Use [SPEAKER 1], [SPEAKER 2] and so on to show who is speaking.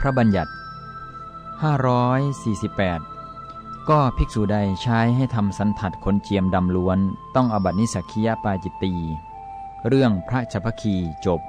[SPEAKER 1] พระบัญญัติ 548 ก็ภิกษุใดใช้ให้ทำสันถัดขนเจียมดำล้วน ต้องอบัตินิสักคียปาจิตตี เรื่องพระชพคีจบ